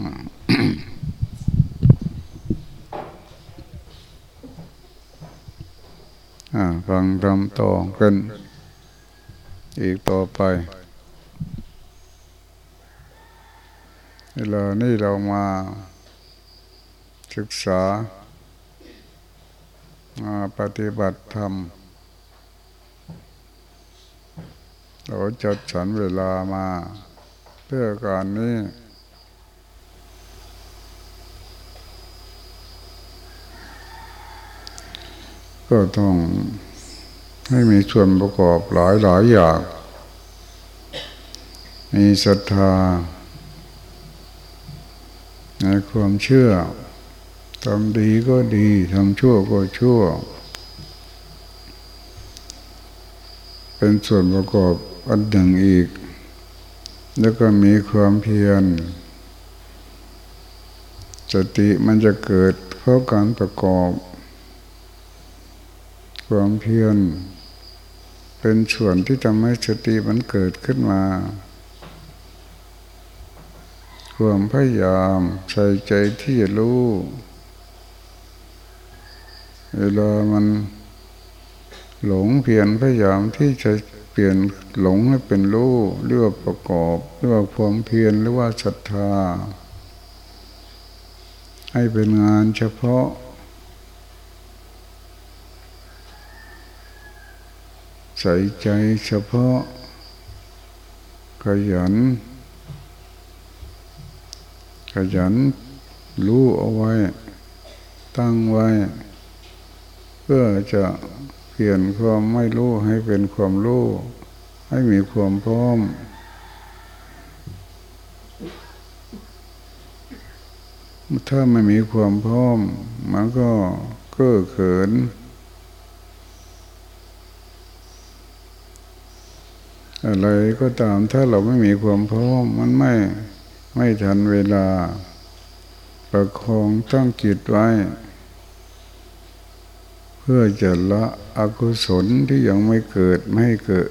ฟังทำต่อกันอีกต่อไป เวลานี้เรามาศึกษา มาปฏิบัติธรรม เราจัดสรรเวลามา เพื่อการนี้ ก็ต้องให้มีส่วนประกอบหลายหลายอย่าง มีศรัทธา ในความเชื่อทำดีก็ดีทำชั่วก็ชั่ว เป็นส่วนประกอบอันหนึ่งอีก แล้วก็มีความเพียรสติมันจะเกิดเพราะการประกอบ ความเพียรเป็นส่วนที่ทำให้สติมันเกิดขึ้นมา ความพยายามใส่ใจที่จะรู้ เวลามันหลงเพียรพยายามที่จะเปลี่ยนหลงให้เป็นรู้เรียกว่าประกอบเรียกว่าความเพียรหรือว่าศรัทธา ให้เป็นงานเฉพาะ ใส่ใจเฉพาะ ขยัน ขยันรู้เอาไว้ ตั้งไว้ เพื่อจะเปลี่ยนความไม่รู้ให้เป็นความรู้ ให้มีความพร้อมถ้าไม่มีความพร้อม มันก็เก้อเขิน อะไรก็ตามถ้าเราไม่มีความพร้อมมันไม่ไม่ทันเวลา ประคองตั้งจิตไว้ เพื่อจะละอกุศลที่ยังไม่เกิดไม่ให้เกิด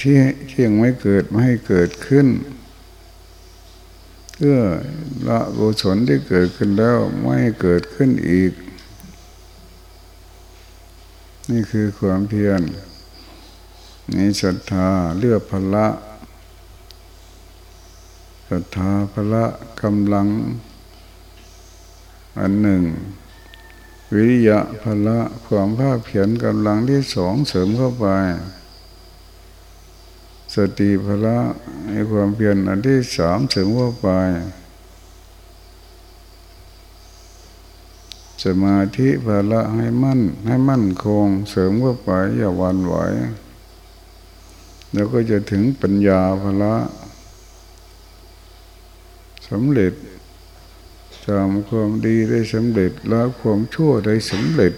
ที่ที่ยังไม่เกิดไม่ให้เกิดขึ้น เพื่อละอกุศลที่เกิดขึ้นแล้วไม่ให้เกิดขึ้นอีก นี่คือความเพียร นี่ศรัทธาเลือกพละศรัทธาพละกำลัง อันหนึ่ง วิริยะพละความภาคเพียรกำลังที่สองเสริมเข้าไป สติพละในความเพียรอันที่สามเสริมเข้าไป สมาธิพละให้มั่นให้มั่นคงเสริมเข้าไปอย่าวันไหว แล้วก็จะถึงปัญญาภละสำเร็จทำความดีได้สำเร็จแล้วความชั่วได้สำเร็จ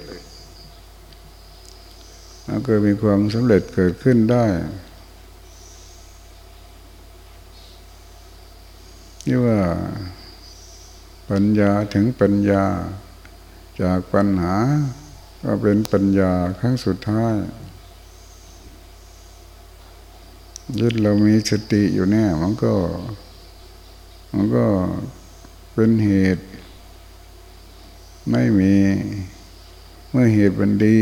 แล้วก็มีความสำเร็จเกิดขึ้นได้นี่ว่าปัญญาถึงปัญญาจากปัญหาก็เป็นปัญญาครั้งสุดท้าย ยึดเรามีสติอยู่แน่มันก็ มันก็เป็นเหตุ ไม่มี เมื่อเหตุเป็นดี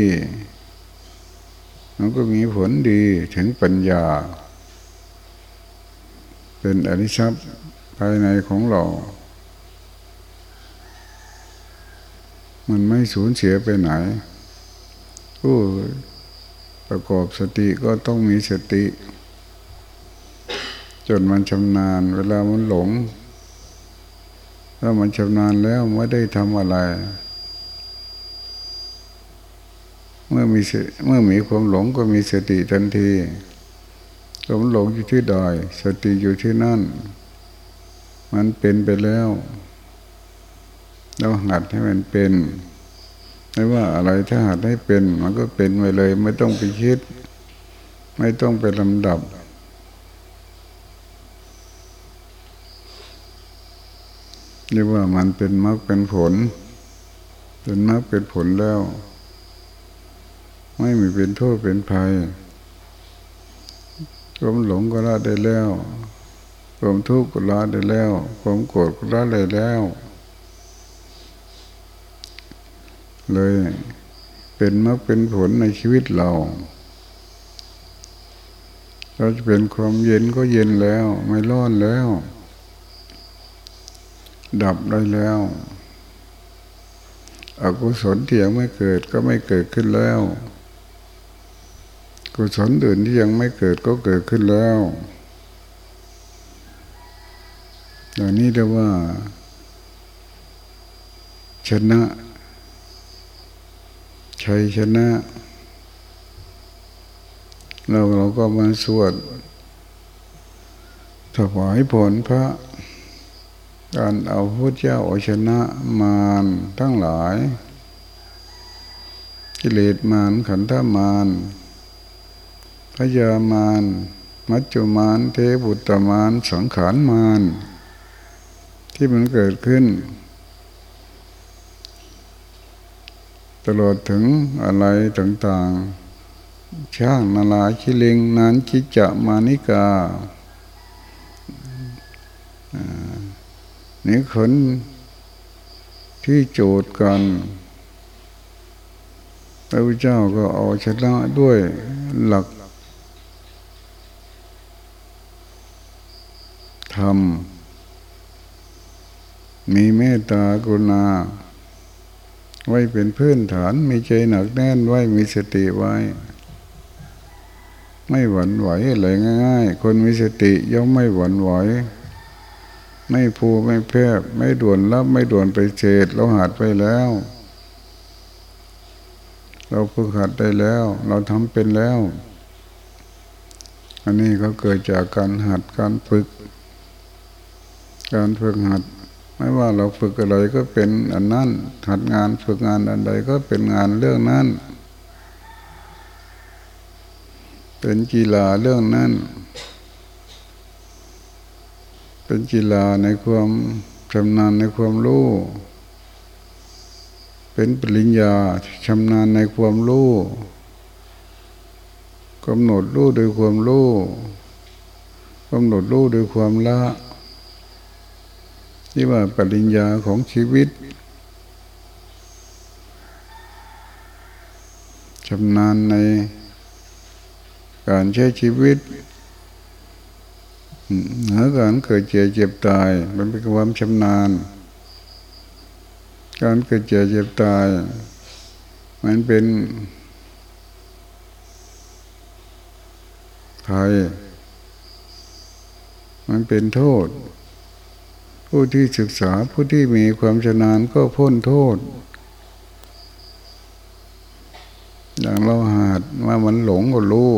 มันก็มีผลดีถึงปัญญา เป็นอริชัพภายในของเรา มันไม่สูญเสียไปไหนผู้ประกอบสติก็ต้องมีสติ จนมันชำนาญ เวลามันหลง ถ้ามันชำนาญแล้วไม่ได้ทำอะไร เมื่อมีเมื่อมีความหลงก็มีสติทันทีความหลงอยู่ที่ใดสติอยู่ที่นั่น มันเป็นไปแล้วเราหัดให้มันเป็นไม่ว่าอะไรถ้าหัดให้เป็น มันก็เป็นไปเลย ไม่ต้องไปคิด ไม่ต้องไปลำดับ เรียกว่ามันเป็นมรรคเป็นผล เป็นมรรคเป็นผลแล้ว ไม่มีเป็นโทษเป็นภัยก็มหลงก็ละได้แล้วความทุกข์ก็ละได้แล้วความโกรธก็ละได้แล้ว เลยเป็นมรรคเป็นผลในชีวิตเราเราจะเป็นความเย็นก็เย็นแล้ว ไม่ร้อนแล้ว ดับได้แล้วอกุศลที่ยังไม่เกิดก็ไม่เกิดขึ้นแล้ว กุศลอื่นที่ยังไม่เกิดก็เกิดขึ้นแล้วอย่างนี้เรียกว่า ชนะชัยชนะ เราเราก็มาสวดถวายผลพระ การเอาพระเจ้าเอาชนะมารทั้งหลาย กิเลสมารขันธมารพยามารมัจจุมารเทบุตรมารสังขารมารที่มันเกิดขึ้น ตลอดถึงอะไรต่างๆ ช่างนาลาชิลิงนันชิจะมานิกา นี่ขนที่โจทย์กันพระพุทธเจ้าก็เอาชนะด้วยหลักธรรม มีเมตตากรุณา ไว้เป็นพื้นฐาน มีใจหนักแน่นไว้ มีสติไว้ ไม่หวั่นไหวอะไรง่าย ๆ คนมีสติย่อมไม่หวั่นไหว ไม่พูไม่แพร่ไม่ด่วนรับไม่ด่วนไปเฉดเราหัดไปแล้ว เราฝึกหัดได้แล้ว เราทำเป็นแล้ว อันนี้ก็เกิดจากการหัดการฝึก การฝึกหัด ไม่ว่าเราฝึกอะไรก็เป็นอันนั้นถัดงานฝึกงานอันใดก็เป็นงานเรื่องนั้น เป็นกีฬาเรื่องนั้น เป็นกีฬาในความชำนาญในความรู้ เป็นปริญญาชำนาญในความรู้กำหนดรู้โดยความรู้กำหนดรู้โดยความละที่ว่าปริญญาของชีวิตชำนาญในการใช้ชีวิต หนือการเกิดเจ็บเจ็บตาย มันเป็นความชำนาญ การเกิดเจ็บเจ็บตาย มันเป็นภัยมันเป็นโทษ ผู้ที่ศึกษาผู้ที่มีความชำนาญก็พ้นโทษ อย่างเราหาดว่ามันหลงก็รู้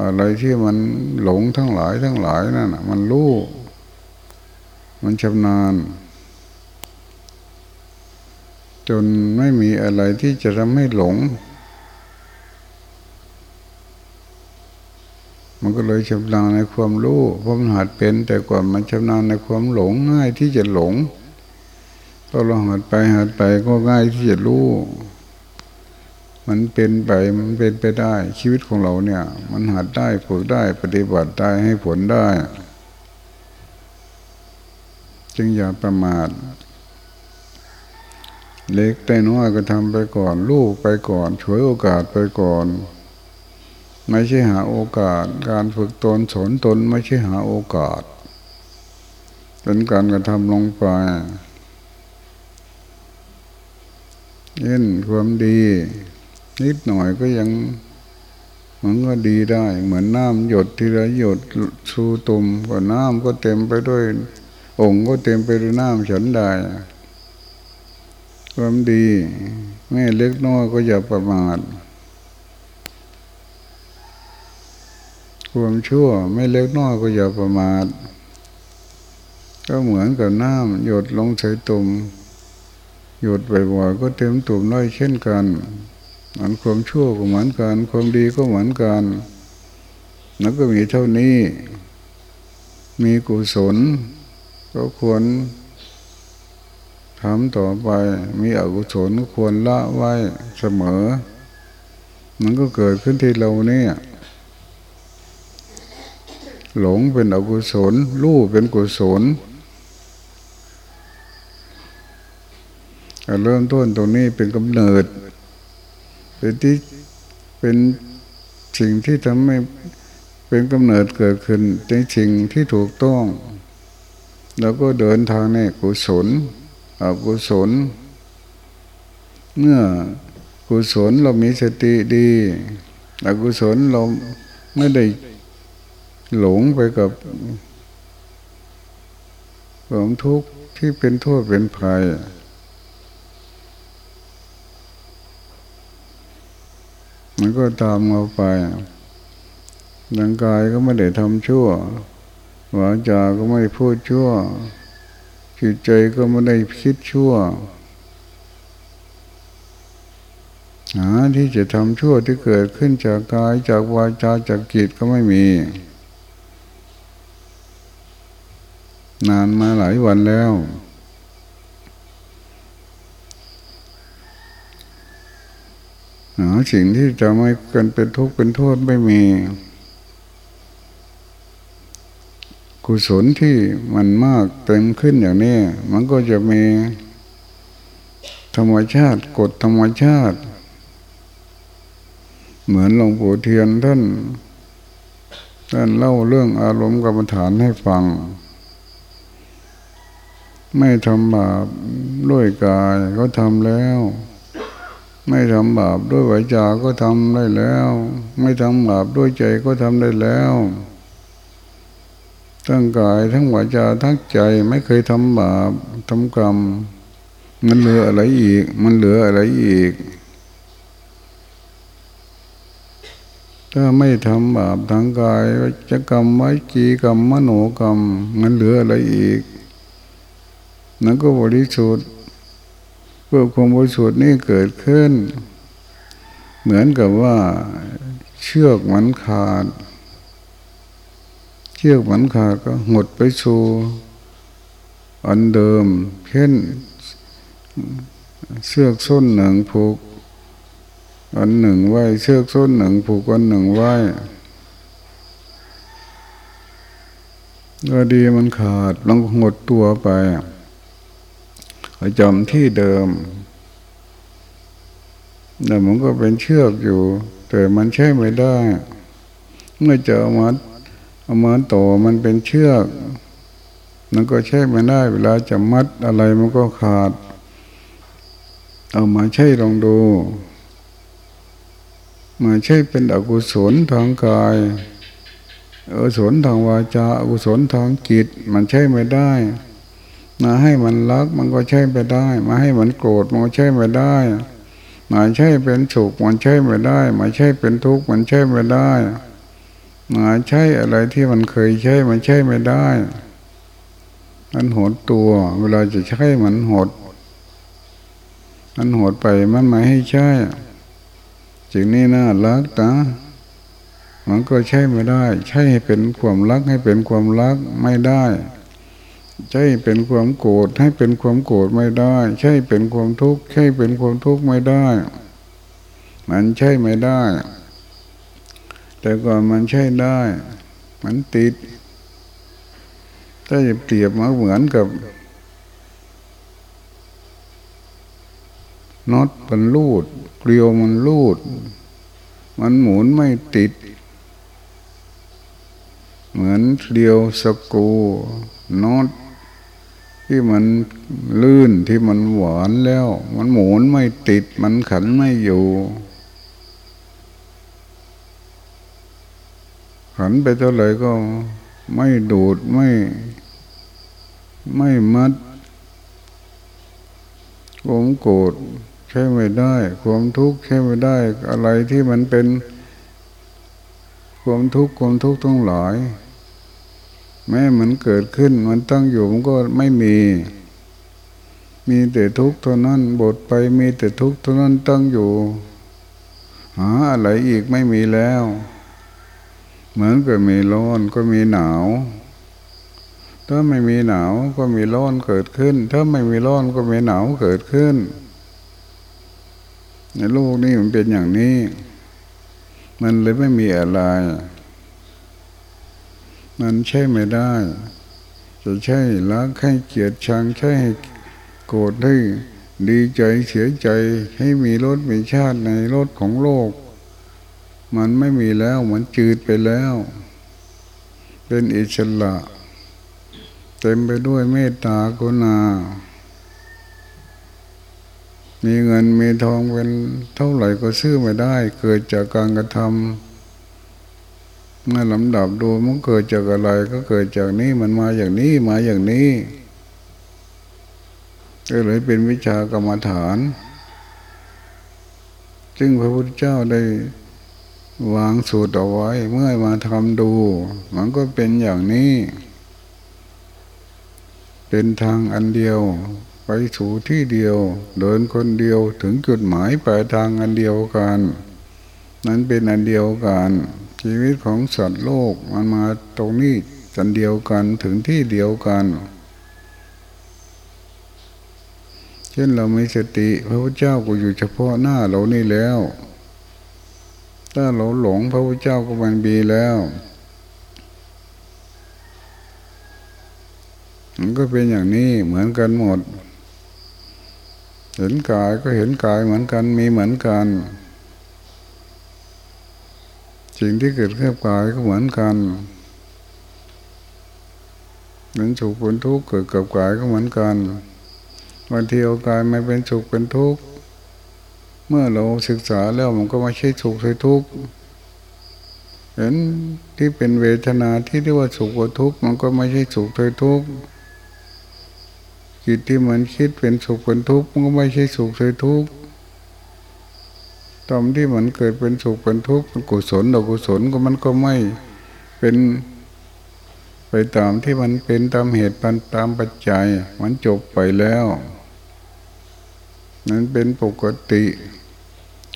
อะไรที่มันหลงทั้งหลายทั้งหลายนั่นมันรู้ มันชำนาญ จนไม่มีอะไรที่จะทำให้หลง มันก็เลยชำนาญในความรู้เพราะมันหัดเป็นแต่ก่อนมันชำนาญในความหลงง่ายที่จะหลงพอเราหัดไปหัดไปก็ง่ายที่จะรู้ มันเป็นไปมันเป็นไปได้ ชีวิตของเราเนี่ย มันหัดได้ฝึกได้ปฏิบัติได้ให้ผลได้ จึงอย่าประมาท เล็กแต่น้อยก็ทำไปก่อนลูกไปก่อนช่วยโอกาสไปก่อน ไม่ใช่หาโอกาส การฝึกตนสนตนไม่ใช่หาโอกาส เป็นการกระทำลงไปเล่นความดี นิดหน่อยก็ยังมันก็ดีได้ เหมือนน้ำหยดทีละหยดสูตุ่มก็น้ำก็เต็มไปด้วย องค์ก็เต็มไปด้วยน้ำฉันได้ความดีแม่เล็กน้อยก็อย่าประมาทความชั่วไม่เล็กน้อยก็อย่าประมาท ก็เหมือนกับน้ำหยดลงใส่ตุ่มหยดบ่อยๆก็เต็มตุ่มน้อยเช่นกัน มันความชั่วก็เหมือนกัน ความดีก็เหมือนกันแล้วก็มีเท่านี้ มีกุศล ก็ควรทำต่อไป มีอกุศลก็ควรละไว้เสมอ มันก็เกิดขึ้นที่เราเนี่ยหลงเป็นอกุศล รู้เป็นกุศลเริ่มต้นตรงนี้เป็นกำเนิด เป็นที่เป็นสิ่งที่ทำให้เป็นกำเนิดเกิดขึ้นในสิ่งที่ถูกต้อง แล้วก็เดินทางในกุศลอกุศล เมื่อกุศลเรามีสติดีอกุศลเราไม่ได้หลงไปกับความทุกข์ที่เป็นโทษเป็นภัย มันก็ตามเราไปร่างกายก็ไม่ได้ทำชั่ววาจาก็ไม่พูดชั่วจิตใจก็ไม่ได้คิดชั่วหาที่จะทำชั่วที่เกิดขึ้นจากกายจากวาจาจากจิตก็ไม่มี นานมาหลายวันแล้ว หาสิ่งที่จะไม่กันเป็นทุกข์เป็นโทษไม่มี กุศลที่มันมากเต็มขึ้นอย่างนี้ มันก็จะมี ธรรมชาติกฎธรรมชาติ เหมือนหลวงปู่เทียนท่าน ท่านเล่าเรื่องอารมณ์กรรมฐานให้ฟัง ไม่ทำบาปด้วยกายก็ทำแล้ว ไม่ทำบาปด้วยวิจาก็ทำได้แล้ว ไม่ทำบาปด้วยใจก็ทำได้แล้วทั้งกายทั้งวิจาทั้งใจไม่เคยทำบาปทำกรรม มันเหลืออะไรอีก มันเหลืออะไรอีก ถ้าไม่ทำบาปทางกายจะกรรมไว้จีกรรมมโนกรรม มันเหลืออะไรอีก นั่นก็บริสุทธิ์ พื่อความบริสุทธิ์นี่เกิดขึ้น เหมือนกับว่าเชือกมันขาด เชือกมันขาดก็หดไปสู่อันเดิม เช่นเชือกส้นหนึ่งผูก อันหนึ่งไว้ เชือกส้นหนึ่งผูกอันหนึ่งไว้ก็ดีมันขาดลองหดตัวไป จำที่เดิมแต่มันก็เป็นเชือกอยู่ แต่มันใช้ไม่ได้ เมื่อจะเอามาเอามาต่อมันเป็นเชือกมันก็ใช้ไม่ได้ เวลาจะมัดอะไรมันก็ขาด เอามาใช้ลองดู มาใช่เป็นอกุศลทางกายอกุศลทางวาจาอกุศลทางจิต มันใช่ไม่ได้ มาให้มันรักมันก็ใช่ไม่ได้ มาให้มันโกรธมันก็ใช่ไม่ได้มาใช่เป็นสุขมันใช่ไม่ได้มาใช่เป็นทุกข์มันใช่ไม่ได้มาใช่อะไรที่มันเคยใช่มันใช่ไม่ได้ มันหดตัว เวลาจะใช้มันหด มันหดไปมันไม่ให้ใช่สิ่งนี้น่ารักนะมันก็ใช่ไม่ได้ ใช่ให้เป็นความรักให้เป็นความรักไม่ได้ ใช่เป็นความโกรธให้เป็นความโกรธไม่ได้ ใช่เป็นความทุกข์ใช่เป็นความทุกข์ไม่ได้ มันใช่ไม่ได้ แต่ก่อนมันใช่ได้ มันติด ถ้าจะเปรียบมาเหมือนกับน็อตมันลูดเกลียวมันลูด มันหมุนไม่ติด เหมือนเกลียวสกูน็อต ที่มันลื่นที่มันหวานแล้ว มันหมุนไม่ติด มันขันไม่อยู่ ขันไปเท่าไหร่ก็ไม่ดูดไม่ ไม่มัดโกงโกรธช้ไม่ได้ ความทุกข์ใช้ไม่ได้ อะไรที่มันเป็น ความทุกข์ความทุกข์ทั้งหลาย แม้มันเกิดขึ้นมันตั้งอยู่มันก็ไม่มี มีแต่ทุกข์เท่านั้นบทไปมีแต่ทุกข์เท่านั้นตั้งอยู่หาอะไรอีกไม่มีแล้ว เหมือนกับมีร้อนก็มีหนาว ถ้าไม่มีหนาวก็มีร้อนเกิดขึ้น ถ้าไม่มีร้อนก็มีหนาวเกิดขึ้น ในโลกนี้มันเป็นอย่างนี้ มันเลยไม่มีอะไร มันใช่ไม่ได้ จะใช่ล้างให้เกียดชังใช่โกรธให้ดีใจเสียใจให้มีรสมีชาติในรสของโลก มันไม่มีแล้วมันจืดไปแล้ว เป็นอิสระเต็มไปด้วยเมตตากรุณา มีเงินมีทองเป็นเท่าไหร่ก็ซื้อไม่ได้ เกิดจากการกระทำ มื่อลำดับดูมันเกิดจากอะไรก็เกิดจากนี้มันมาอย่างนี้มาอย่างนี้ก็เลยเป็นวิชากรรมฐานจึงพระพุทธเจ้าได้วางสูตรเอาไว้ เมื่อมาทำดู มันก็เป็นอย่างนี้ เป็นทางอันเดียว ไปสู่ที่เดียว เดินคนเดียวถึงจุดหมายปลายทางอันเดียวกัน นั้นเป็นอันเดียวกัน ชีวิตของสัตว์โลกมันมาตรงนี้สันเดียวกันถึงที่เดียวกัน เช่นเราไม่สติพระพุทธเจ้าก็อยู่เฉพาะหน้าเรานี่แล้ว ถ้าเราหลงพระพุทธเจ้าก็มันบีแล้วมันก็เป็นอย่างนี้เหมือนกันหมด เห็นกายก็เห็นกายเหมือนกันมีเหมือนกัน สิ่งที่เกิดขึ้นกับกายก็เหมือนกันเหมือนสุขเป็นทุกข์เกิดกับกายก็เหมือนกันบางทีเอากายมาเป็นสุขเป็นทุกข์เมื่อเราศึกษาแล้วมันก็ไม่ใช่สุขใช่ทุกข์เห็นที่เป็นเวทนาที่เรียกว่าสุขว่าทุกข์มันก็ไม่ใช่สุขใช่ทุกข์จิตที่มันคิดเป็นสุขเป็นทุกข์มันก็ไม่ใช่สุขใช่ทุกข์ ตอนที่มันเกิดเป็นสุขเป็นทุกข์กุศลอกุศลก็มันก็ไม่เป็นไปตามที่มันเป็นตามเหตุตามปัจจัย มันจบไปแล้ว นั้นเป็นปกติ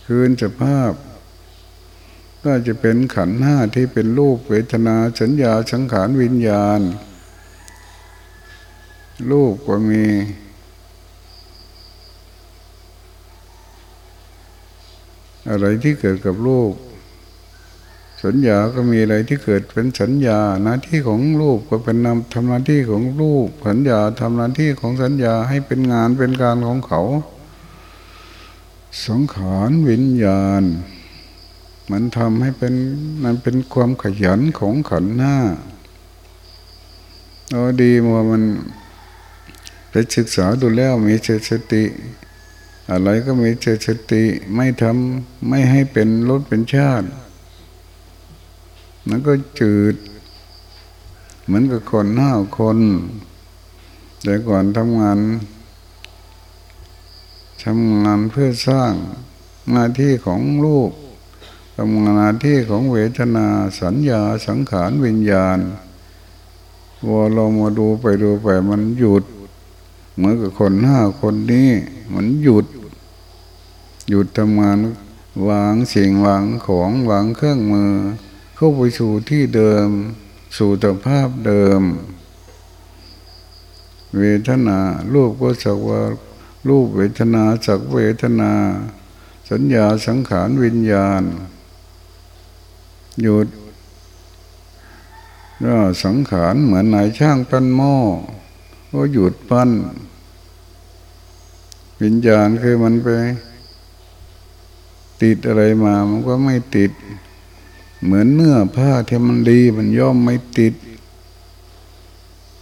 คืนสภาพ ก็จะเป็นขันห้าที่เป็นรูปเวทนาสัญญาสังขารวิญญาณ รูปก็มี อะไรที่เกิดกับรูป สัญญาก็มีอะไรที่เกิดเป็นสัญญาหน้าที่ของรูปก็เป็นนำทำหน้าที่ของรูป สัญญาทำหน้าที่ของสัญญาให้เป็นงานเป็นการของเขา สังขารวิญญาณ มันทำให้เป็นมันเป็นความขยันของขันหน้าเราดีมัวมันไปศึกษาดูแล้วมีสติ อะไรก็มีเจตสติไม่ทำไม่ให้เป็นรสเป็นชาติมันก็จืด เหมือนกับคนห้าคน แต่ก่อนทำงานทำงานเพื่อสร้างหน้าที่ของลูกทำงานหน้าที่ของเวทนาสัญญาสังขารวิญญาณวัวเรามาดูไปดูไปมันหยุด เหมือนกับคนห้าคนนี้ มันหยุด หยุดทำงานวางสิ่งวางของวางเครื่องมือ เข้าไปสู่ที่เดิม สู่สภาพเดิม เวทนารูปก็สักว่ารูปเวทนาสักเวทนา สัญญาสังขารวิญญาณ หยุดก็สังขารเหมือนนายช่างปั้นหม้อก็หยุดปั้น วิญญาณคือมันไป ติดอะไรมามันก็ไม่ติด เหมือนเนื้อผ้าที่มันดีมันย่อมไม่ติด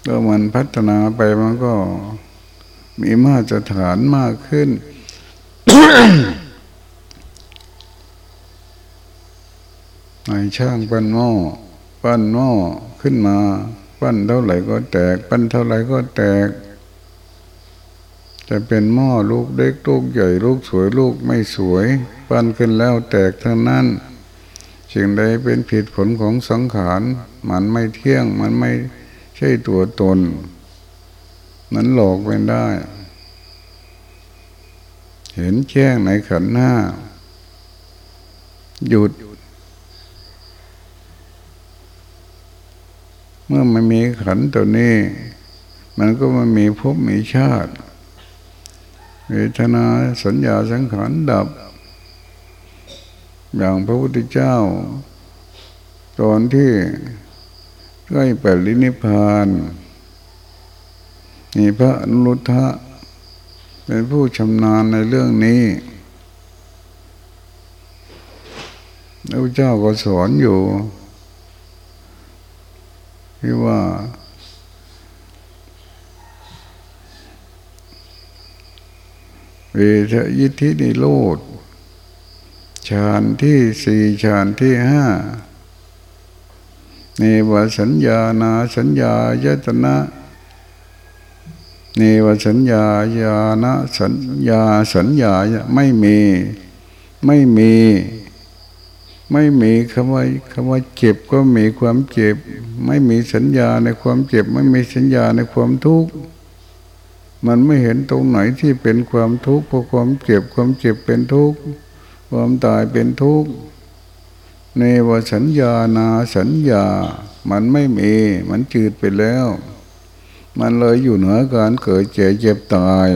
แล้วมันพัฒนาไปมันก็มีมาตรฐานมากขึ้นไอ้ช่างปั้นหม้อปั้นหม้อขึ้นมา ปั้นเท่าไหร่ก็แตก ปั้นเท่าไหร่ก็แตก จะเป็นหม้อลูกเล็กลูกใหญ่ลูกสวยลูกไม่สวยปั้นขึ้นแล้วแตกทั้งนั้นสิ่งใดเป็นผิดผลของสังขาร มันไม่เที่ยงมันไม่ใช่ตัวตน มันหลอกไม่ได้ เห็นแจ้งในขันหน้า หยุด เมื่อมันมีขันตัวนี้ มันก็มันมีภพมีชาติ เวทนาสัญญาสังขารดับ อย่างพระพุทธเจ้า ตอนที่ใกล้ปรินิพานมีพระอนุรุทธะเป็นผู้ชำนาญในเรื่องนี้พระเจ้าก็สอนอยู่ที่ว่า เวทยิทธินิโรธฌานที่สี่ฌานที่ห้าเนวสัญญานาสัญญายตนะเนวสัญญาญาณสัญญาสัญญาไม่มี ไม่มี ไม่มีคำว่าคำว่าเจ็บก็มีความเจ็บ ไม่มีสัญญาในความเจ็บ ไม่มีสัญญาในความทุกข์ มันไม่เห็นตรงไหนที่เป็นความทุกข์เพราะความเจ็บความเจ็บเป็นทุกข์ความตายเป็นทุกข์ในวสัญญานาสัญญา มันไม่มีมันจืดไปแล้ว มันเลยอยู่เหนือการเกิดเจ็บเจ็บตาย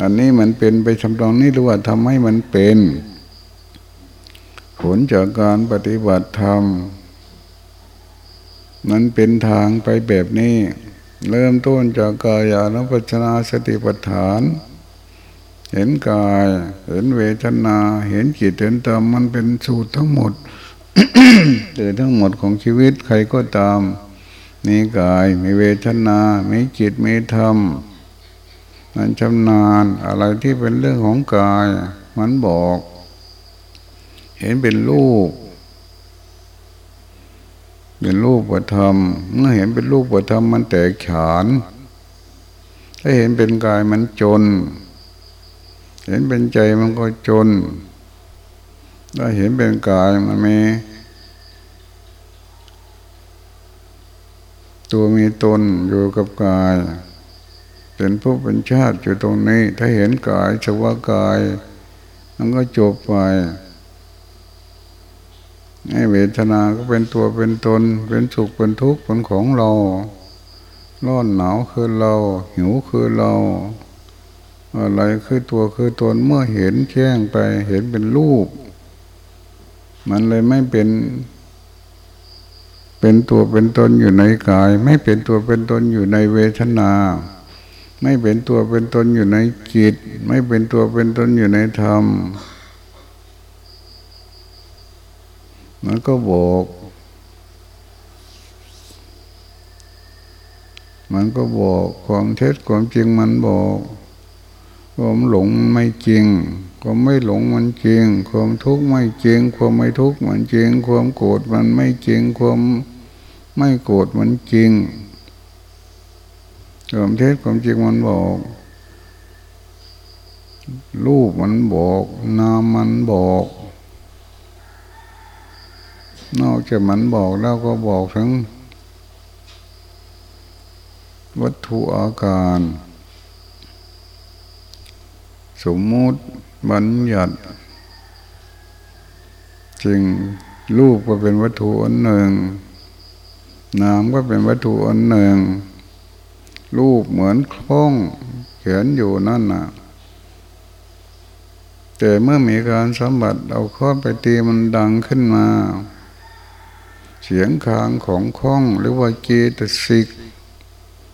อันนี้มันเป็นไปทำตรงนี้หรือว่าทำให้มันเป็น ผลจากการปฏิบัติธรรมมันเป็นทางไปแบบนี้ เริ่มต้นจากกายานุปัจนาสติปัฏฐาน เห็นกาย เห็นเวทนา เห็นจิตเห็นธรรมมันเป็นสูตรทั้งหมดเกิดทั้งหมดของชีวิตใครก็ตาม มีกายมีเวทนา มีจิตมีธรรมมันชำนาญอะไรที่เป็นเรื่องของกาย มันบอก เห็นเป็นรูป เป็นรูปธรรมเมื่อเห็นเป็นรูปธรรมมันแตกฉาน ถ้าเห็นเป็นกายมันจน เห็นเป็นใจมันก็จน ถ้าเห็นเป็นกายมันมีตัวมีตนอยู่กับกาย เป็นผู้เป็นชาติอยู่ตรงนี้ ถ้าเห็นกายสว่ากาย มันก็จบไป ให้เวทนาก็เป็นตัวเป็นตน เป็นสุขเป็นทุกข์เป็นของเรา ร้อนหนาวคือเรา หิวคือเรา อะไรคือตัวคือตนเมื่อเห็นแจ้งไปเห็นเป็นรูป มันเลยไม่เป็นเป็นตัวเป็นตนอยู่ในกาย ไม่เป็นตัวเป็นตนอยู่ในเวทนา ไม่เป็นตัวเป็นตนอยู่ในจิต ไม่เป็นตัวเป็นตนอยู่ในธรรม มันก็บอก มันก็บอกความเท็จความจริงมันบอกความหลงไม่จริง ความไม่หลงมันจริง ความทุกข์ไม่จริง ความไม่ทุกข์มันจริง ความโกรธมันไม่จริง ความไม่โกรธมันจริงความเท็จความจริงมันบอก รูปมันบอก นามมันบอก นอกจากมันบอกแล้วก็บอกทั้ง วัตถุอาการ สมมุติบัญญัติจริงรูปก็เป็นวัตถุอันหนึ่ง นามก็เป็นวัตถุอันหนึ่ง รูปเหมือนคล้องเขียนอยู่นั่นน่ะ แต่เมื่อมีการสัมบัติเอาข้อไปตีมันดังขึ้นมา เสียงคางของข้องหรือว่าเจตสิก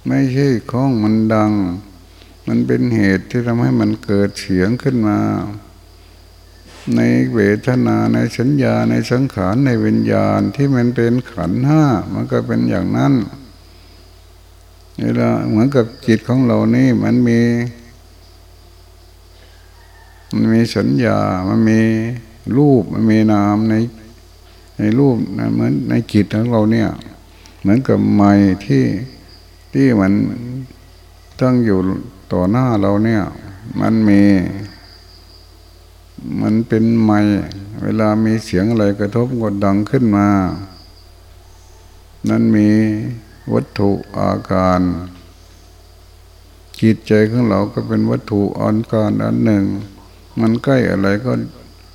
ไม่ใช่ข้องมันดัง มันเป็นเหตุที่ทำให้มันเกิดเสียงขึ้นมา ในเวทนาในสัญญาในสังขารในวิญญาณที่มันเป็นขันห้ามันก็เป็นอย่างนั้นเวลาเหมือนกับจิตของเรานี่มันมีมันมีสัญญา มันมีรูป มันมีนามใน ในรูปนะเหมือนในจิตของเราเนี่ย เหมือนกับไม้ที่ที่มันตั้งอยู่ต่อหน้าเราเนี่ย มันมี มันเป็นไม้เวลามีเสียงอะไรกระทบกดดังขึ้นมา นั้นมีวัตถุอาการจิตใจของเราก็เป็นวัตถุอาการอันหนึ่ง มันใกล้อะไรก็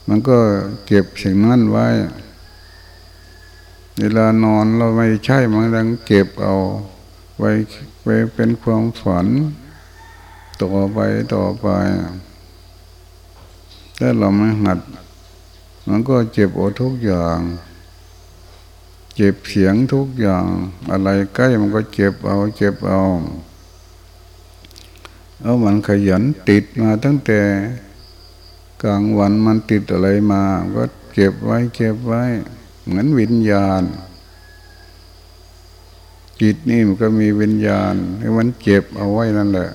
มันก็เก็บสิ่งนั้นไว้ เวลานอนเราไม่ใช่มันดังเก็บเอา ไว้ไว้เป็นความฝัน ต่อไปต่อไปถ้าเราไม่หัด มันก็เจ็บโอทุกอย่าง เจ็บเสียงทุกอย่าง อะไรใกล้มันก็เจ็บเอา เจ็บเอาเอามันขยันติดมาตั้งแต่กลางวันมันติดอะไรมา ก็เก็บไว้เก็บไว้ เหมือนวิญญาณ จิตนี่มันก็มีวิญญาณให้มันเจ็บเอาไว้นั่นแหละ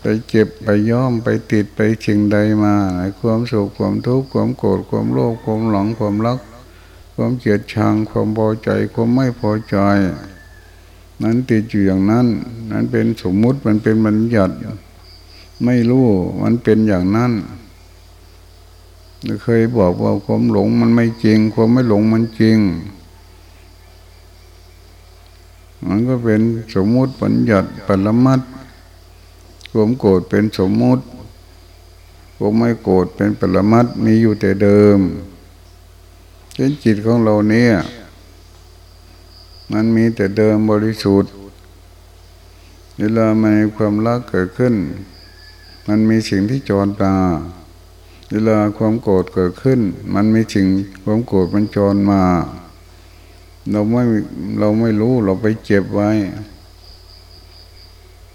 ไปเจ็บไปย้อมไปติดไปชิงใดมาความสุขความทุกข์ความโกรธความโลภความหลงความรัก ความเกลียดชังความพอใจความไม่พอใจนั้นติดอยู่อย่างนั้น นั้นเป็นสมมุติมันเป็นบัญญัติ ไม่รู้มันเป็นอย่างนั้น เคยบอกว่าความหลงมันไม่จริง ความไม่หลงมันจริง มันก็เป็นสมมุติปัญญัติปรมัตความโกรธเป็นสมมุติความไม่โกรธเป็นปรมัตมีอยู่แต่เดิมเช่นจิตของเราเนี่ย มันมีแต่เดิมบริสุทธิ์เวลามีความรักเกิดขึ้น มันมีสิ่งที่จรตา เวลาความโกรธเกิดขึ้น มันไม่จริงความโกรธมันจรมา เราไม่เราไม่รู้เราไปเจ็บไว้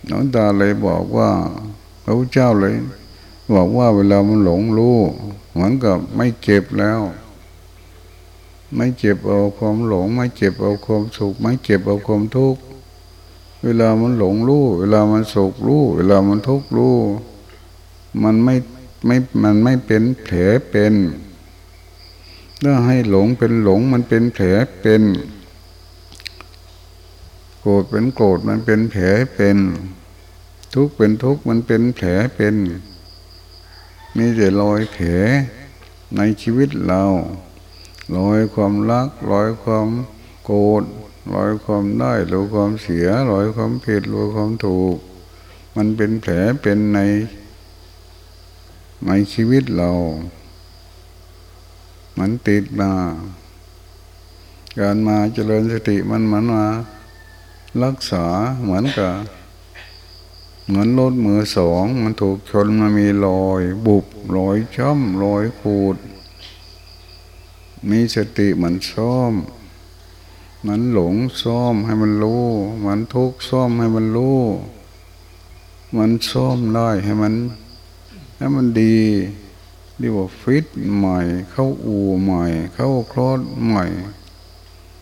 น้องตาเลยบอกว่าพระเจ้าเลย บอกว่าเวลามันหลงรู้เหมือนกับไม่เจ็บแล้ว ไม่เจ็บเอาความหลง ไม่เจ็บเอาความสุข ไม่เจ็บเอาความทุกข์เวลามันหลงรู้ เวลามันสุขรู้ เวลามันทุกข์รู้ มันไม่ ไม่มันไม่เป็นแผลเป็นถ้าให้หลงเป็นหลงมันเป็นแผลเป็น โกรธเป็นโกรธมันเป็นแผลเป็น ทุกข์เป็นทุกข์มันเป็นแผลเป็นมีแต่รอยแผลในชีวิตเรารอยความรักรอยความโกรธรอยความได้รอยความเสียรอยความผิดรอยความถูก มันเป็นแผลเป็นใน ในชีวิตเรา มันติดมา การมาเจริญสติมันเหมือนมา รักษาเหมือนกับเหมือนรถมือสองมันถูกชนมามีรอย บุบรอยช้ำรอยขูด มีสติเหมือนซ่อม มันหลงซ่อมให้มันรู้ มันทุกข์ซ่อมให้มันรู้ มันซ่อมได้ให้มัน ให้มันดีเรียกว่าฟิตใหม่ เข้าอู่ใหม่ เข้าคลอดใหม่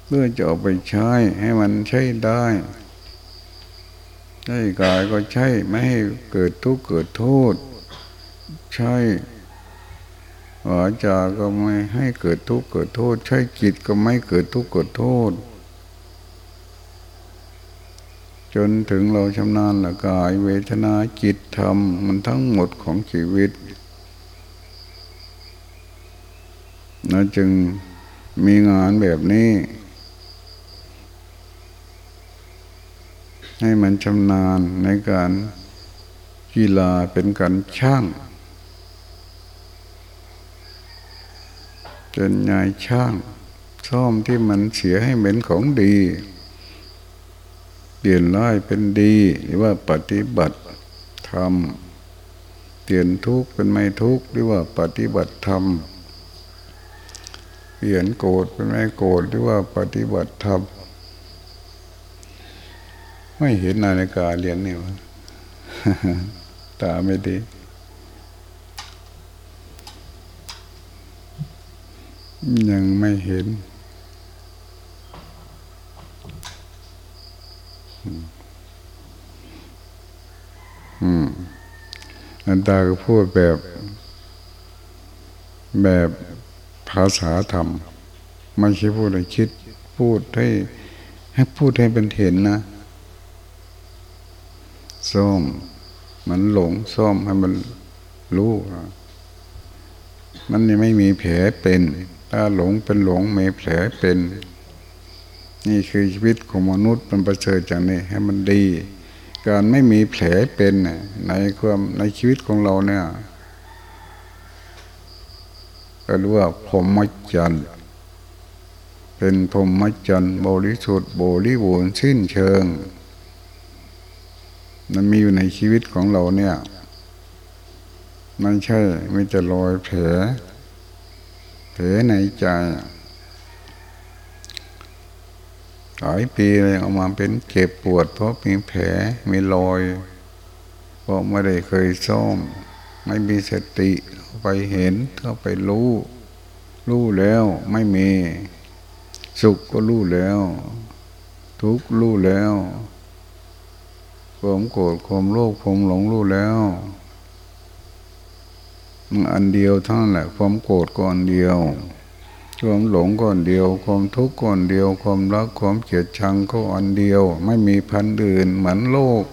เพื่อจะเอาไปใช้ให้มันใช้ได้ใช้กายก็ใช้ไม่ให้เกิดทุกข์เกิดโทษ ใช่วาจาก็ไม่ให้เกิดทุกข์เกิดโทษ ใช้จิตก็ไม่เกิดทุกข์เกิดโทษ จนถึงเราชำนาญละกายเวทนาจิตธรรม มันทั้งหมดของชีวิตนะจึงมีงานแบบนี้ ให้มันชำนาญในการกีฬาเป็นการช่างจนยายช่างซ่อมที่มันเสียให้เป็นของดี ลี่ยนร้ายเป็นดี หรือว่าปฏิบัติธรรมเปลี่ยนทุกข์เป็นไม่ทุกข์หรือว่าปฏิบัติธรรมเปลี่ยนโกรธเป็นไม่โกรธหรือว่าปฏิบัติธรรมไม่เห็นนาฬิกาเรียนนี่วะตาไม่ดียังไม่เห็น อืมอันตาก็พูดแบบ แบบภาษาธรรมไม่ใช่พูดให้คิด พูดให้ ให้พูดให้เป็นเห็นนะส้มมันหลงส้มให้มันรู้มันยังไม่มีแผลเป็น ถ้าหลงเป็นหลงมีแผลเป็น นี่คือชีวิตของมนุษย์มันประเสริฐจากนี้ให้มันดี การไม่มีแผลเป็นในความในชีวิตของเราเนี่ยก็รู้ว่าผมมจันเป็นพรหมจันบริสุทธิ์บริบูรณ์สิ้นเชิง มันมีอยู่ในชีวิตของเราเนี่ยมันใช่ไม่จะรอยแผลแผลในใจ หลายปีเลยเอามาเป็นเจ็บปวด เพราะมีแผลมีรอยเพราะไม่ได้เคยซ่อม ไม่มีสติเข้าไปเห็นเข้าไปรู้ รู้แล้วไม่มี สุขก็รู้แล้ว ทุกข์รู้แล้วความโกรธความโลภความหลงรู้แล้วมันอันเดียวเท่านั้นแหละความโกรธก็อันเดียว ความหลงก่อนเดียว ความทุกข์ก่อนเดียว ความรักความเกลียดชังก็อันเดียว ไม่มีพันอื่นเหมือนโลก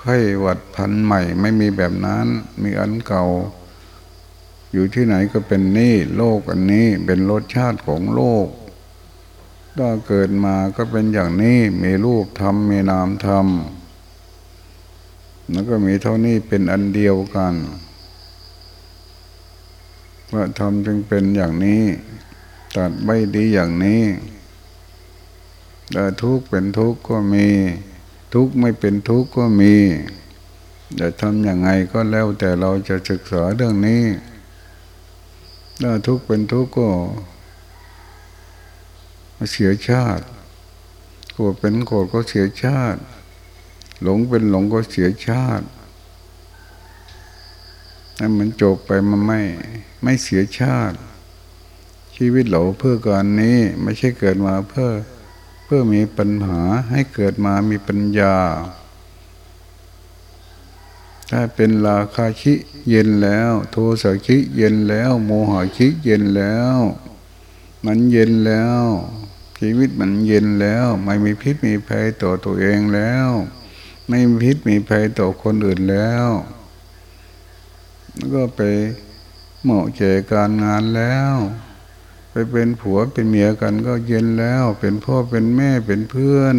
ไข้หวัดพันใหม่ ไม่มีแบบนั้นมีอันเก่า อยู่ที่ไหนก็เป็นนี่โลกอันนี้เป็นรสชาติของโลกถ้าเกิดมาก็เป็นอย่างนี้มีรูปธรรมมีนามธรรมแล้วก็มีเท่านี้เป็นอันเดียวกัน ว่าธรรมจึงเป็นอย่างนี้ ตัดไม่ดีอย่างนี้แต่ทุกเป็นทุกก็มี ทุกไม่เป็นทุกก็มีจะทำอย่างไงก็แล้วแต่เราจะศึกษาเรื่องนี้ถ้าทุกเป็นทุกก็เสียชาติโกรธเป็นโกรธก็เสียชาติ หลงเป็นหลงก็เสียชาติ ให้มันจบไปมันไม่ไม่เสียชาติ ชีวิตเราเพื่อการนี้ไม่ใช่เกิดมาเพื่อเพื่อมีปัญหาให้เกิดมามีปัญญา ถ้าเป็นราคาชิเย็นแล้ว โทสะชิเย็นแล้ว โมหะชิเย็นแล้ว มันเย็นแล้ว ชีวิตมันเย็นแล้ว ไม่มีพิษมีภัยต่อตัวเองแล้ว ไม่มีพิษมีภัยต่อคนอื่นแล้วแล้ว ก็ไปเหมาะแก่การงานแล้ว ไปเป็นผัวเป็นเมียกันก็เย็นแล้ว เป็นพ่อเป็นแม่เป็นเพื่อน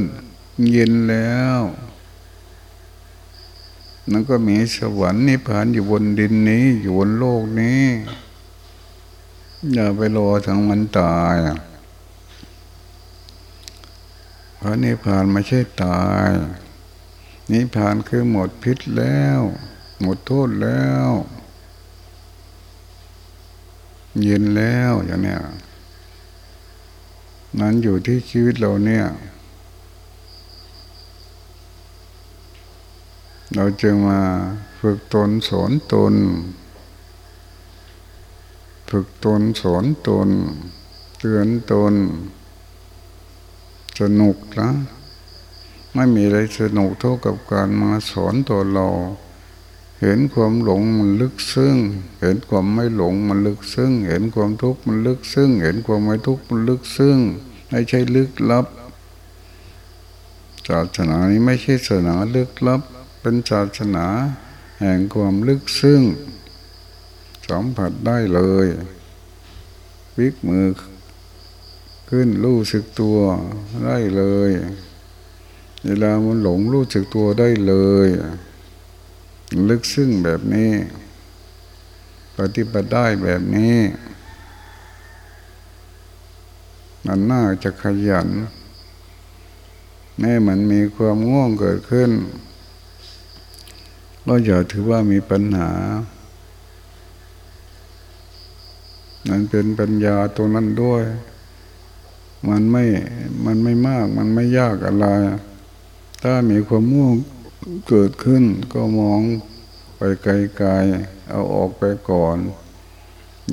เย็นแล้วนั่นก็มีสวรรค์นิพพานอยู่บนดินนี้อยู่บนโลกนี้อย่าไปรอถึงมันตายพระนิพพานไม่ใช่ตาย นิพพานคือหมดพิษแล้ว หมดโทษแล้ว เย็นแล้วอย่างเนี้ยนั้นอยู่ที่ชีวิตเราเนี่ย เราจึงมาฝึกตนสอนตน ฝึกตนสอนตน เตือนตน สนุกนะ ไม่มีอะไรสนุกเท่ากับการมาสอนตัวเรา เห็นความหลงมันลึกซึ้ง เห็นความไม่หลงมันลึกซึ้ง เห็นความทุกข์มันลึกซึ้ง เห็นความไม่ทุกข์มันลึกซึ้ง ไม่ใช่ลึกลับ ศาสนานี้ไม่ใช่ศาสนาลึกลับ เป็นศาสนาแห่งความลึกซึ้งสัมผัสได้เลยวิกมือขึ้นรู้สึกตัวได้เลย เวลามันหลงรู้สึกตัวได้เลย ลึกซึ้งแบบนี้ ปฏิบัติได้แบบนี้ มันน่าจะขยันแม้มันมีความง่วงเกิดขึ้น ก็อย่าถือว่ามีปัญหามันเป็นปัญญาตัวนั้นด้วย มันไม่ มันไม่มาก มันไม่ยากอะไร ถ้ามีความง่วง เกิดขึ้นก็มองไปไกลๆเอาออกไปก่อน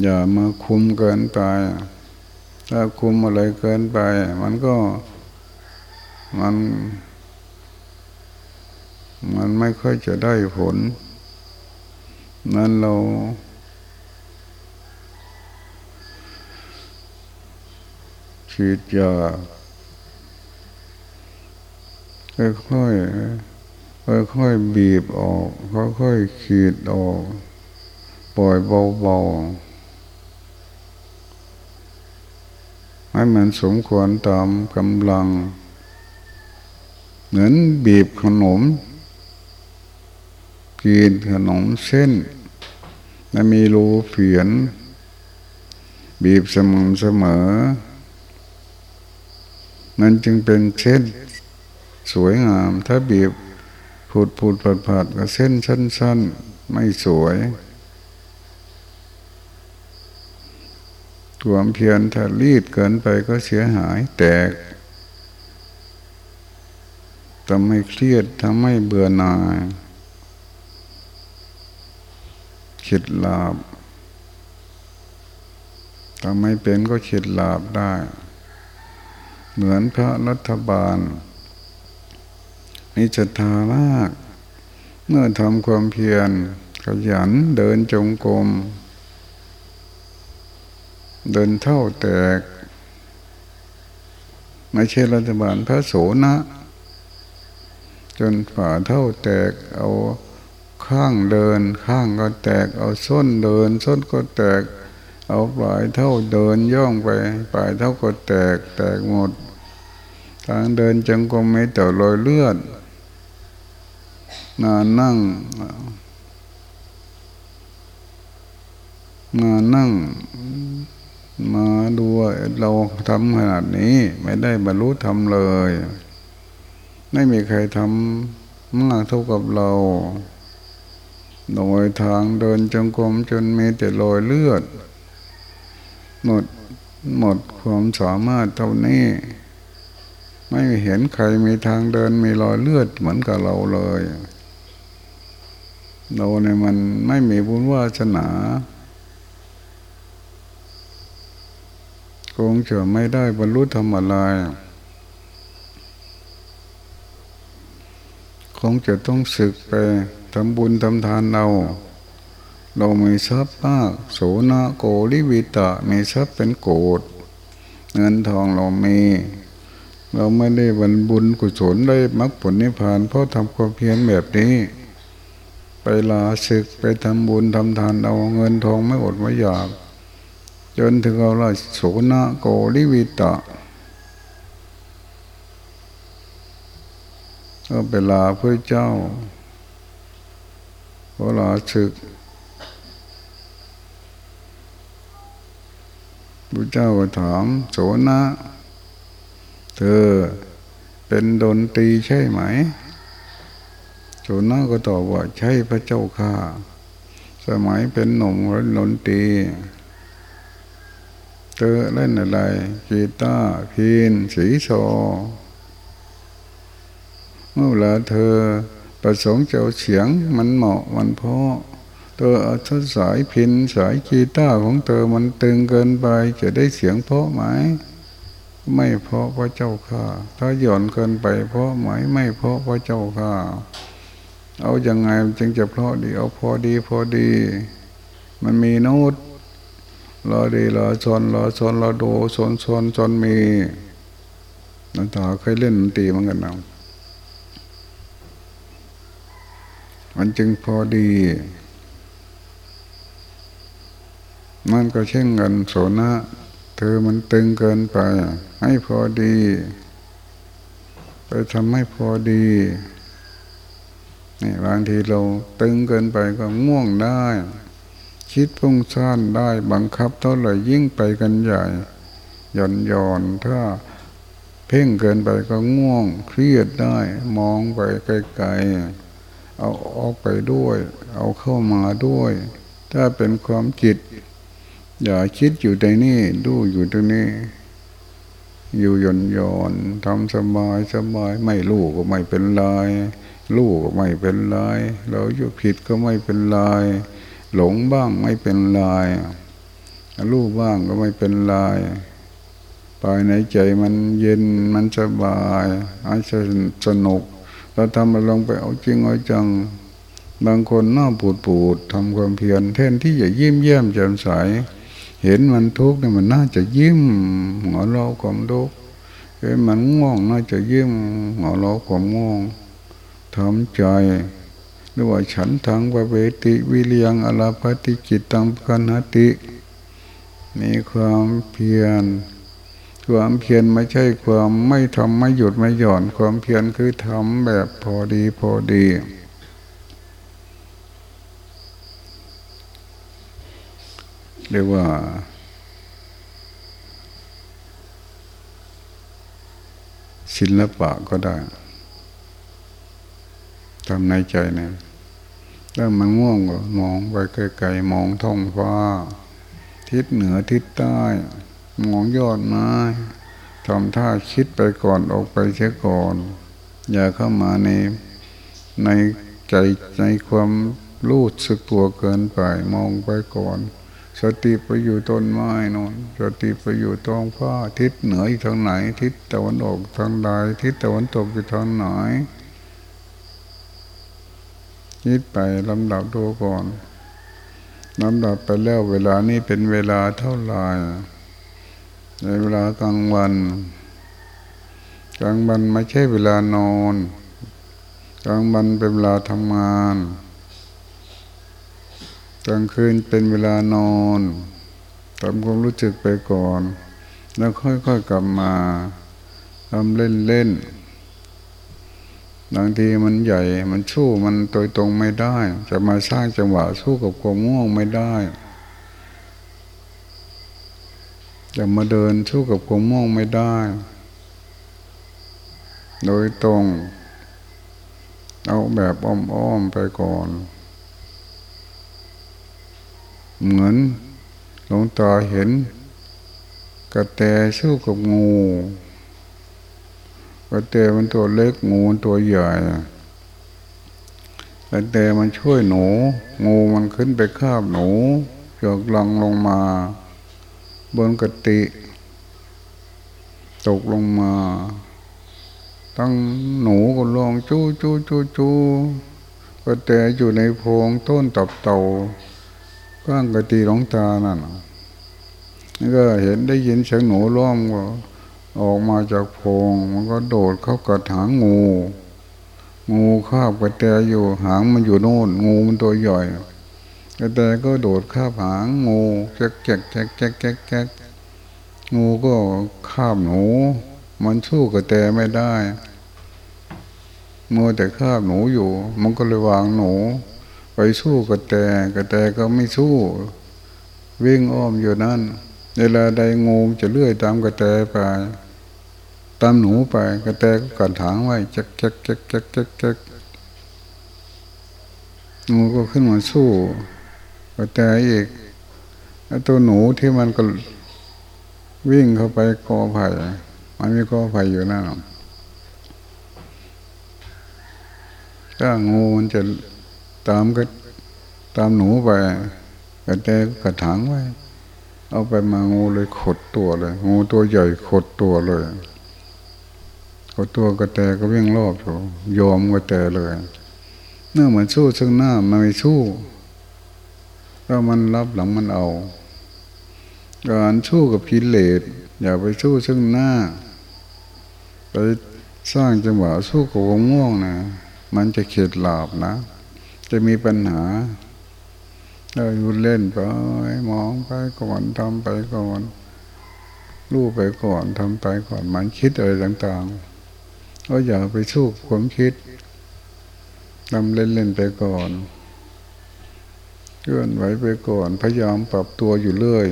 อย่ามาคุมเกินไป ถ้าคุมอะไรเกินไป มันก็มันมันไม่ค่อยจะได้ผล นั้นเรา ฉีดยาค่อยๆ ค่อยๆบีบออกค่อยๆขีดออก ปล่อยเบาๆให้มันสมควรตามกำลัง เหมือนบีบขนมกินขนมเส้นและมีรูเฝียน บีบสม่ำเสมอ มันจึงเป็นเส้นสวยงามถ้าบีบ ผุดผุดผัดผัดกับเส้นสั้น ๆ ไม่สวยควมเพียรถ้ารีดเกินไปก็เสียหายแตกทำให้เครียดทำให้เบื่อหน่ายขิดลาบทำไม่เป็นก็ขิดลาบได้ เหมือนพระรัฐบาล มีจตามาก เมื่อทำความเพียร ขยันเดินจงกรมเดินเท่าแตก ไม่ใช่รัฐบาลพระโสนะ จนฝ่าเท่าแตกเอาข้างเดิน ข้างก็แตก เอาส้นเดิน ส้นก็แตก เอาปลายเท่าเดินย่องไป ปลายเท่าก็แตกแตกหมด ทางเดินจังก็ไม่แต่รอยเลือดนานั่งมานั่ง มาดูเราทำขนาดนี้ ไม่ได้บรรลุธรรมเลย ไม่มีใครทำมากเท่ากับเรา โดยทางเดินจงกรมจนมีแต่รอยเลือด หมดหมดความสามารถเท่านี้ ไม่เห็นใครมีทางเดินมีรอยเลือดเหมือนกับเราเลยเราเนี่ยมันไม่มีบุญวาสนาคงจะไม่ได้บรรลุธรรมอะไรคงจะต้องศึกไปทำบุญทำทานเรา เรามีทรัพย์มากโสนาโกลิวิตะมีทรัพย์เป็นโกดเงินทองเรามี เราไม่ได้บรรบุญกุศลได้มรรคผลนิพพาน เพราะทำความเพียรแบบนี้ ไปลาศึกไปทำบุญทำทานเอาเงินทองไม่อดไม่อยาก จนถึงเอาละโสนะโกลิวิตะก็ไปลาพื่อเจ้าพอลาศึกพระเจ้าก็ถามโสนะ เธอเป็นดนตรีใช่ไหมสุนัขก็ตอบว่าใช่พระเจ้าข้าสมัยเป็นหนุ่มรันนตีเธอเล่นอะไรกีตาร์พีนสีโซเมื่อเวลาเธอประสงค์จะเอาเสียงมันเหมาะมันเพาะเธอเอาสายพินสายกีตาร์ของเธอมันตึงเกินไปจะได้เสียงเพาะไหม ไม่เพราะพระเจ้าข้าถ้าหย่อนเกินไป เพราะไหมไม่เพราะพระเจ้าข้าเอาอยัางไงจึงจะเพราะดีเอาพอดีพอดี มันมีโน้ตรอดีรอชนรอชนรอดูชนชนชนมีนันตาเคยเล่นดนตรีมือนกันนะมันจึงพอดีมันก็เช่นกันโสนะ เธอมันตึงเกินไป ให้พอดี ไปทำให้พอดีนี่บางทีเราตึงเกินไปก็ง่วงได้ คิดพุ่งซ่านได้บังคับเท่าไหร่ยิ่งไปกันใหญ่หย่อนหย่อนถ้าเพ่งเกินไปก็ง่วงเครียดได้ มองไปไกลๆเอาออกไปด้วย เอาเข้ามาด้วย ถ้าเป็นความจิต อย่าคิดอยู่ในนี่ดูอยู่ตรงนี้ อยู่หย่อนหย่อนทำสบายสบาย ไม่รู้ก็ไม่เป็นไรรู้ก็ไม่เป็นไรเราอยู่ผิดก็ไม่เป็นไรหลงบ้างไม่เป็นไรรู้บ้างก็ไม่เป็นไรภายในใจมันเย็นมันสบายอาจจะสนุกเราทำมาลงไปเอาจริงเอาจัง บางคนหน้าปูดปูดทำความเพียรแทนที่จะยิ้มแย้มแจ่มใส เห็นมันทุกข์เนี่ยมันน่าจะยิ้มหัวเราความทุกข์เห็นมันง่วงน่าจะยิ้มหัวเราความง่วงทำใจหรือว่าฉันทางปเวติวิเลียงอลาปฏิจิตตังกันหติ มีความเพียร ความเพียรไม่ใช่ความไม่ทำไม่หยุดไม่หย่อน ความเพียรคือทำแบบพอดีพอดี เรียกว่า ศิลปะก็ได้ทำในใจเนี่ยถ้ามันง่วงก็มองไปไกลๆมองท้องฟ้า ทิศเหนือทิศใต้ มองยอดไม้ทำท่าคิดไปก่อนออกไปเสียก่อน อย่าเข้ามาในในใจในความรู้สึกตัวเกินไปมองไปก่อน สติไปอยู่ต้นไม้นอนสติไปอยู่ตรงฟ้าทิศเหนืออยู่ทางไหน ทิศตะวันออกทางใดทิศตะวันตกอยู่ทางไหนคิดไปลำดับดูก่อนลำดับไปแล้วเวลานี้เป็นเวลาเท่าไหร่ในเวลากลางวัน กลางวันไม่ใช่เวลานอน กลางวันเป็นเวลาทำงาน กลางคืนเป็นเวลานอนทำความรู้จึกไปก่อน แล้วค่อยๆกลับมาทำเล่นๆบางทีมันใหญ่ มันสู้มันตัวตรงไม่ได้ จะมาสร้างจังหวะสู้กับความง่วงไม่ได้จะมาเดินสู้กับความง่วงไม่ได้ โดยตรง เอาแบบอ้อมๆไปก่อน เหมือนหลวงตาเห็น กระแตสู้กับงูกระแตมันตัวเล็กงูตัวใหญ่กระแตมันช่วยหนู งูมันขึ้นไปคาบหนูเกือกลังลงมา บนกติ ตกลงมา ตั้งหนูก็ลองจู้จู้จู้จู้กระแตอยู่ในโพงต้นตับเต่า ก้างกะตีหลงตานั่นนี่ก็เห็นได้ยินเสียงหนูร้องก็ออกมาจากโพงมันก็โดดเข้ากัดหางงู งูคาบกระแตอยู่หางมันอยู่โน่น งูมันตัวใหญ่กระแตก็โดดคาบหางงูแก๊กแก๊กแก๊กแก๊กแก๊กแก๊กงูก็คาบหนู มันสู้กระแตไม่ได้มัวแต่คาบหนูอยู่ มันก็เลยวางหนู สู้กระแตกระแตก็ไม่สู้ วิ่งอ้อมอยู่นั่นเวลาใดงูจะเลื่อยตามกระแตไป ตามหนูไปกระแตก็กัดถางไว้จ๊กจ๊กจ๊กจ๊กจ๊กจ๊กงูก็ขึ้นมาสู้กระแตอีกตัวหนูที่มันก็วิ่งเข้าไปกอไผ่มันมีกอไผ่อยู่นั่นถ้างูมันจะ ตามก็ตามหนูไปกระแตกระถางไว้ เอาไปมางูเลยขดตัวเลย งูตัวใหญ่ขดตัวเลยขดตัวกระแตก็วิ่งรอบอยู่ยอมกระแตเลยเนื่อเหมือนสู้ซึ่งหน้ามันไม่สู้ก็มันรับหลังมันเอา การสู้กับพิเลสอย่าไปสู้ซึ่งหน้าไปสร้างจังหวะสู้กับวงง่วงนะ มันจะเข็ดหลาบนะ จะมีปัญหาเราอยู่เล่นไปมองไปก่อนทำไปก่อนรู้ไปก่อนทำไปก่อนมันคิดอะไรต่างๆก็อย่าไปสู้ความคิดทำเล่นๆไปก่อนเคลื่อนไหวไปก่อน พยายามปรับตัวอยู่เรื่อย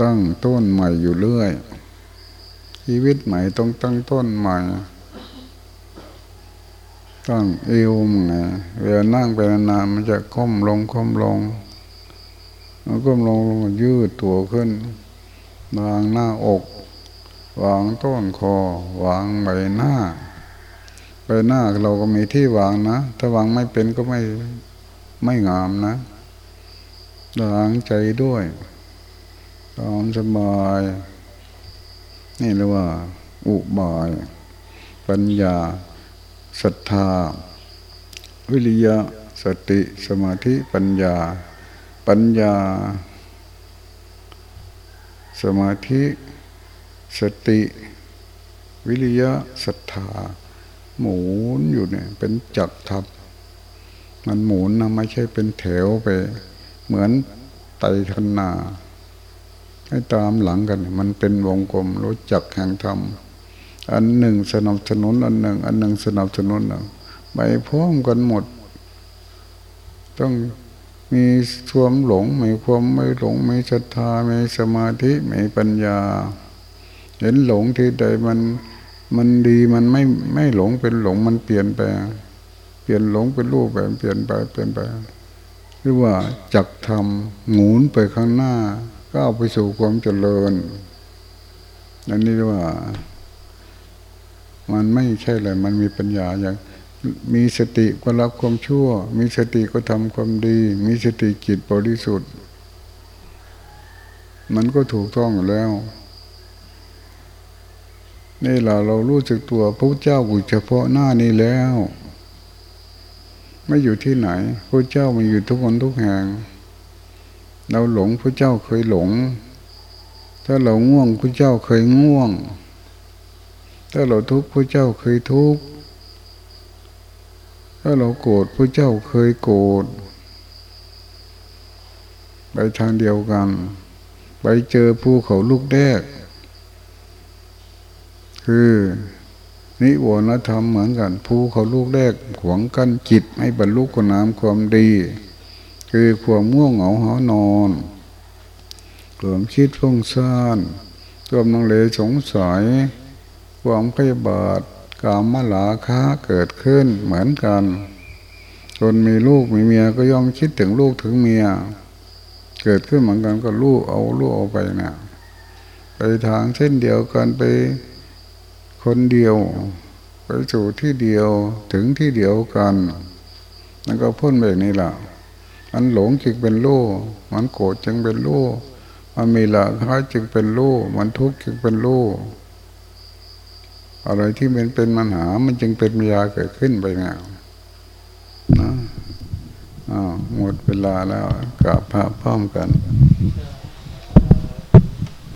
ตั้งต้นใหม่อยู่เรื่อย ชีวิตใหม่ต้องตั้งต้นใหม่ ตั้งเอวมันเวลานั่งไปนานมันจะก้มลงก้มลงมันก้มลงยืดตัวขึ้น วางหน้าอก วางต้นคอ วางใบหน้าใบหน้าเราก็มีที่วางนะ ถ้าวางไม่เป็นก็ไม่ไม่งามนะวางใจด้วยตามสบาย นี่เรียกว่า อุบาย ปัญญา ศรัทธา วิริยะ สติสมาธิปัญญา ปัญญา สมาธิ สติ วิริยะศรัทธา หมุนอยู่เนี่ย เป็นจักรทับมันหมุนนะไม่ใช่เป็นแถวไป เหมือนไตทันนา ให้ตามหลังกัน มันเป็นวงกลมรู้จักแห่งธรรม อันหนึ่งสนับสนุนอันหนึ่ง อันหนึ่งสนับสนุนหนึ่งไปพร้อมกันหมด ต้องมีสวมหลงมีความไม่หลงมีศรัทธามีสมาธิมีปัญญา เห็นหลงที่ใดมันมันดีมันไม่ไม่หลงเป็นหลงมันเปลี่ยนไป เปลี่ยนหลงเป็นรูปแบบเปลี่ยนไปเปลี่ยนไปหรือว่าจักทำหมุนไปข้างหน้าก้าวไปสู่ความเจริญนั่นนี่ว่า มันไม่ใช่เลยมันมีปัญญาอย่างมีสติก็รับความชั่ว มีสติก็ทำความดี มีสติจิตบริสุทธิ์ มันก็ถูกต้องอยู่แล้ว นี่เราเรารู้สึกตัวพระเจ้าอยู่เฉพาะหน้านี้แล้ว ไม่อยู่ที่ไหนพระเจ้ามันอยู่ทุกคนทุกแห่งเราหลงพระเจ้าเคยหลง ถ้าเราง่วงพระเจ้าเคยง่วง ถ้าเราทุกข์พระเจ้าเคยทุกข์ถ้าเราโกรธพระเจ้าเคยโกรธไปทางเดียวกัน ไปเจอภูเขาลูกแรกคือนิวรณธรรมเหมือนกันภูเขาลูกแรกขวางกั้นจิตให้บรรลุคุณงามความดี คือความง่วงเหงาหานอนความคิดฟุ้งซ่านความนังเลสงสัย ความพยาบาทกามมลาคะเกิดขึ้นเหมือนกัน คนมีลูกมีเมียก็ย่อมคิดถึงลูกถึงเมีย เกิดขึ้นเหมือนกันก็ลูกเอาลูกเอาไปนะไปทางเส้นเดียวกันไปคนเดียว ไปสู่ที่เดียวถึงที่เดียวกันนั่นก็พ้นแบบนี้ล่ะมันหลงจึงเป็นลูกมันโกรธจึงเป็นลูกมันมีละค้าจึงเป็นลูกมันทุกข์จึงเป็นลูก อะไรที่มันเป็นปัญหา มันจึงเป็นมียาเกิดขึ้นไปแล้วนะอ้าวหมดเวลาแล้วกราบพระพร้อมกัน